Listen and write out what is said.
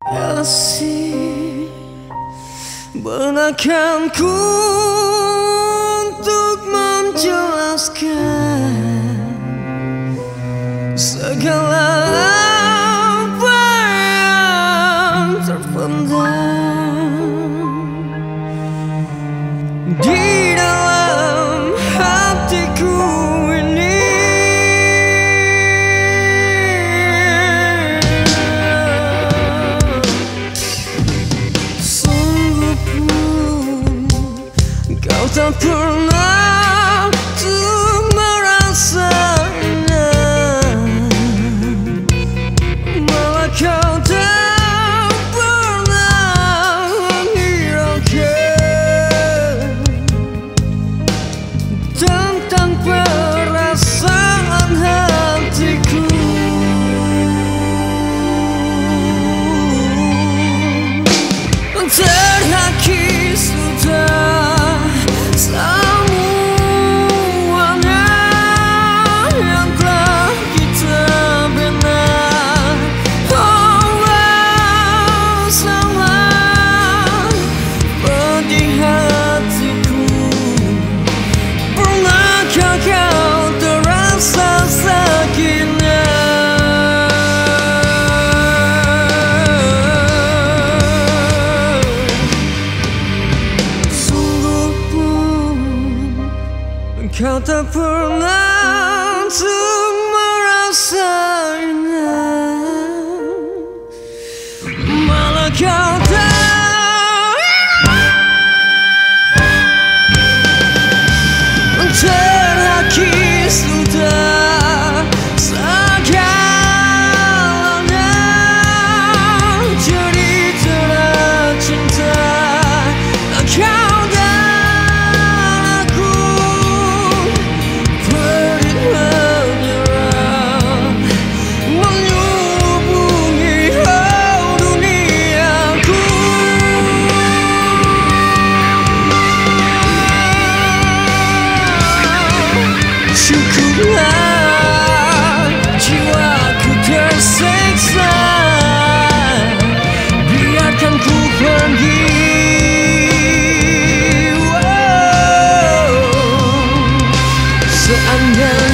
Kasih mengakanku untuk menjelaskan segala apa yang terpendam di come kau tak pernah untuk merasa ini Syukurlah jiwaku tersiksa Biarkan ku pergi wow. Seandainya